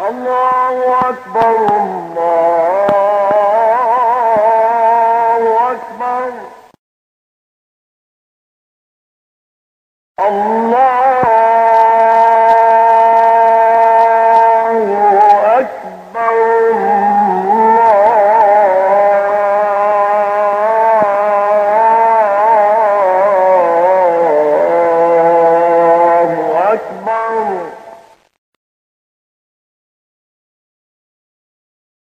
الله أكبر الله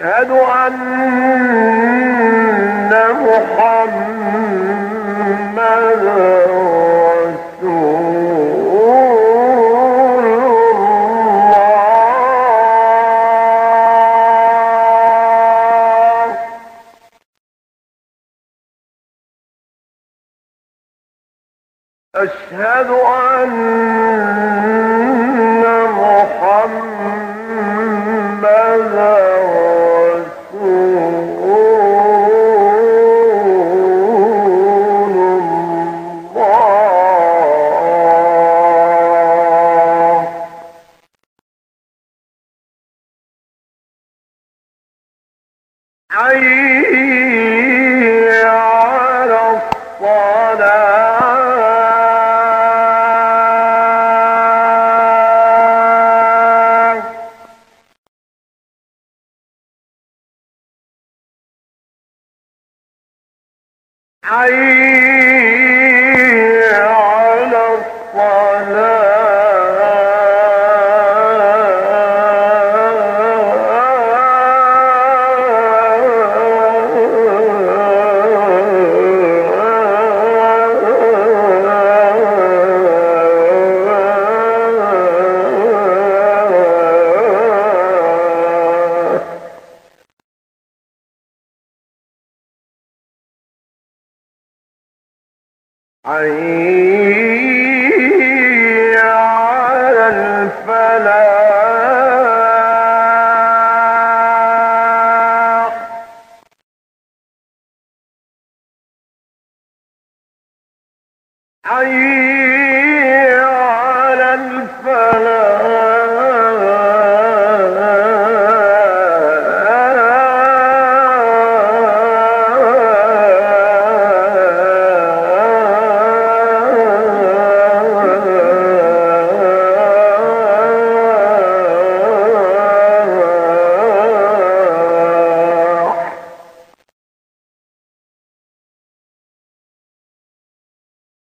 أشهد أن محمد أشهد أن محمد حي حي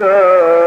Uh...